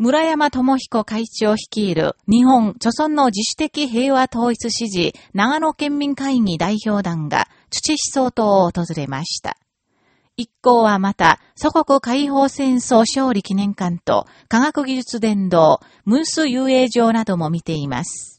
村山智彦会長率いる日本、著村の自主的平和統一支持長野県民会議代表団が土思想党を訪れました。一行はまた、祖国解放戦争勝利記念館と科学技術伝道、ムース遊泳場なども見ています。